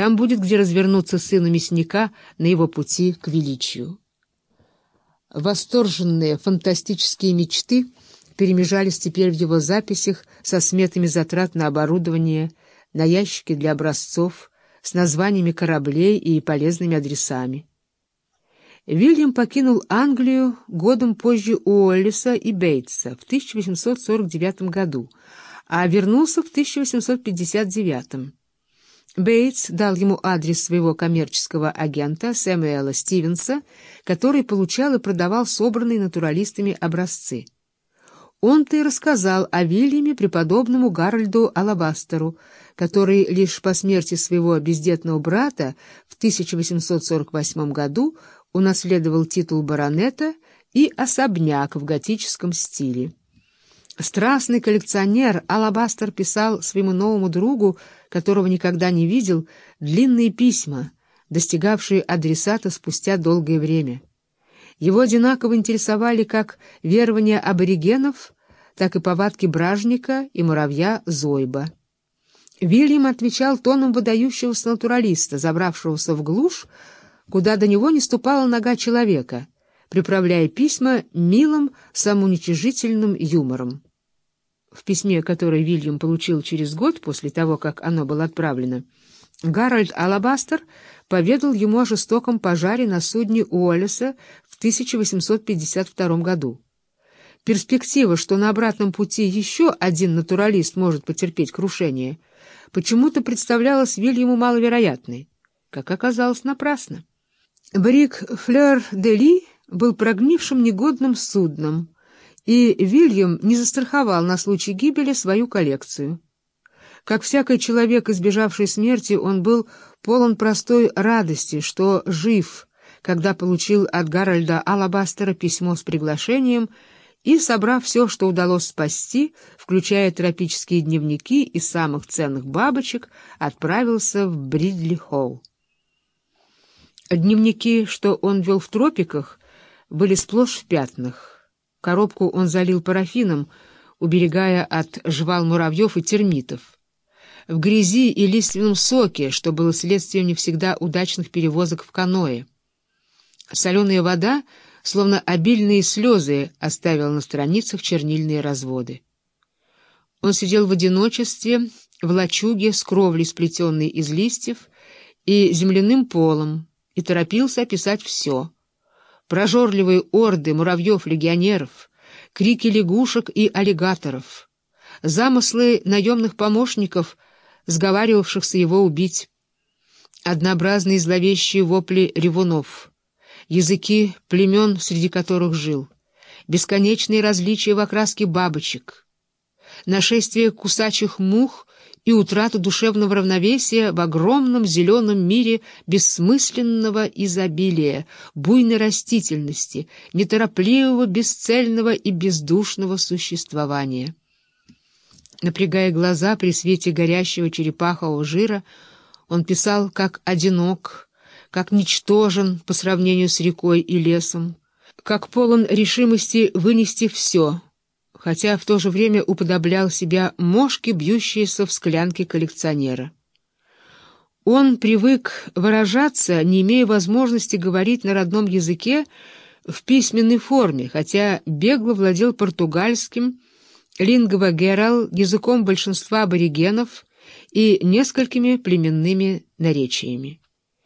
Там будет где развернуться сыну мясника на его пути к величию. Восторженные фантастические мечты перемежались теперь в его записях со сметами затрат на оборудование, на ящики для образцов, с названиями кораблей и полезными адресами. Вильям покинул Англию годом позже Уоллиса и Бейтса в 1849 году, а вернулся в 1859. Бейтс дал ему адрес своего коммерческого агента Сэмюэла Стивенса, который получал и продавал собранные натуралистами образцы. Он-то и рассказал о Вильяме преподобному Гарольду Алабастеру, который лишь по смерти своего бездетного брата в 1848 году унаследовал титул баронета и особняк в готическом стиле. Страстный коллекционер Алабастер писал своему новому другу, которого никогда не видел, длинные письма, достигавшие адресата спустя долгое время. Его одинаково интересовали как верования аборигенов, так и повадки бражника и муравья Зойба. Вильям отвечал тоном выдающегося натуралиста, забравшегося в глушь, куда до него не ступала нога человека, приправляя письма милым самоуничижительным юмором. В письме, которое Вильям получил через год после того, как оно было отправлено, Гарольд Алабастер поведал ему о жестоком пожаре на судне Уоллеса в 1852 году. Перспектива, что на обратном пути еще один натуралист может потерпеть крушение, почему-то представлялась Вильяму маловероятной. Как оказалось, напрасно. Брик Флeur де Ли был прогнившим негодным судном, и Вильям не застраховал на случай гибели свою коллекцию. Как всякий человек, избежавший смерти, он был полон простой радости, что жив, когда получил от Гарольда Алабастера письмо с приглашением и, собрав все, что удалось спасти, включая тропические дневники и самых ценных бабочек, отправился в Бридли-Холл. Дневники, что он вел в тропиках, были сплошь в пятнах. Коробку он залил парафином, уберегая от жвал муравьев и термитов. В грязи и лиственном соке, что было следствием не всегда удачных перевозок в каное. Соленая вода, словно обильные слезы, оставила на страницах чернильные разводы. Он сидел в одиночестве, в лачуге с кровлей, сплетенной из листьев, и земляным полом, и торопился описать все — прожорливые орды муравьев-легионеров, крики лягушек и аллигаторов, замыслы наемных помощников, сговаривавшихся его убить, однообразные зловещие вопли ревунов, языки племен, среди которых жил, бесконечные различия в окраске бабочек, нашествие кусачих мух и утрату душевного равновесия в огромном зеленом мире бессмысленного изобилия, буйной растительности, неторопливого, бесцельного и бездушного существования. Напрягая глаза при свете горящего черепахового жира, он писал, как одинок, как ничтожен по сравнению с рекой и лесом, как полон решимости вынести все — хотя в то же время уподоблял себя мошке, бьющейся в склянке коллекционера. Он привык выражаться, не имея возможности говорить на родном языке в письменной форме, хотя бегло владел португальским, лингва-герал, языком большинства аборигенов и несколькими племенными наречиями.